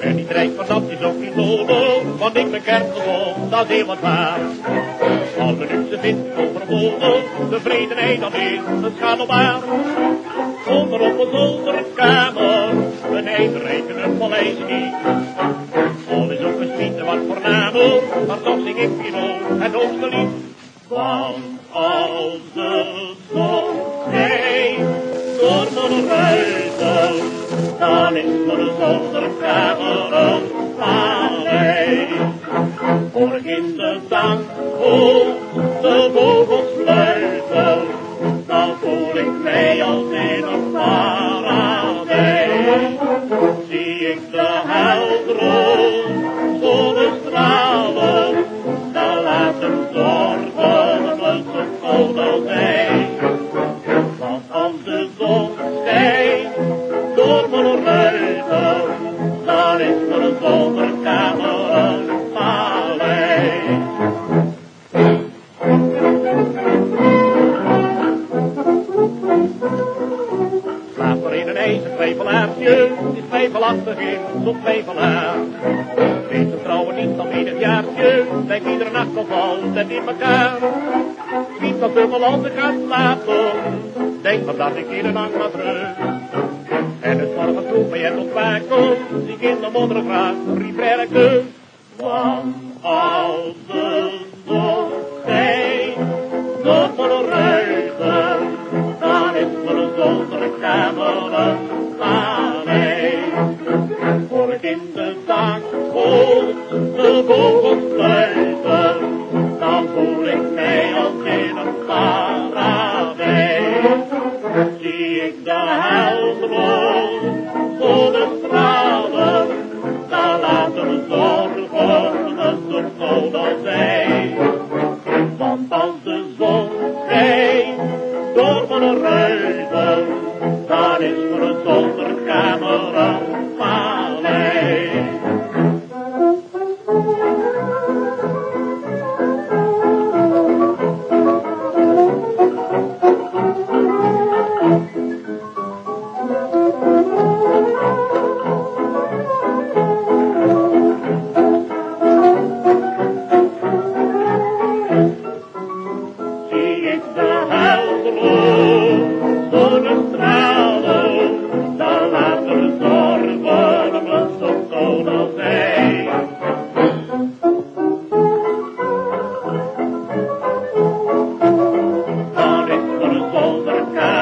En die trekt maar dat is ook niet nodig, want ik ben kerkgewond, dat is wat waar. Nu ze vindt overbodig, tevredenheid dan is het schandelbaar. Onder op een zolderkamer, een rekenen paleis niet. Al is ook een wat voornamer, maar toch zing ik hier het hoogste lied. Want als de zon dan is mijn zolderkamer een paleis. Voor in de dag hoog de vogels fluiten, dan voel ik mij als in een paradijs. Zie ik de heldere zonnestralen, dan laten zorgen me zo koud als ijs. Want als de zon dan is mijn zolderkamer een paleis. Slaap er in een ijzer twijfelaartje, het is twijfelachtig in zo'n twijfelaar. Weet de vrouwen niet al ieder jaartje, denk iedere nacht al valt het in elkaar. Niet dat we landen gaan slapen, denk maar dat ik iedere nacht maar terug. En het morgen vroeg bij het ontwaken, ik in de modder graag rietwerken. Want als de zon schijnt, door mijn ruiten, dan is zolderkamer een paleis. Voor ik in de dag hoor de vogels fluiten, dan voel ik mij als in een paradijs. Zie ik de heldere voor een is voor een zolderkamer camera. paleis. cercano.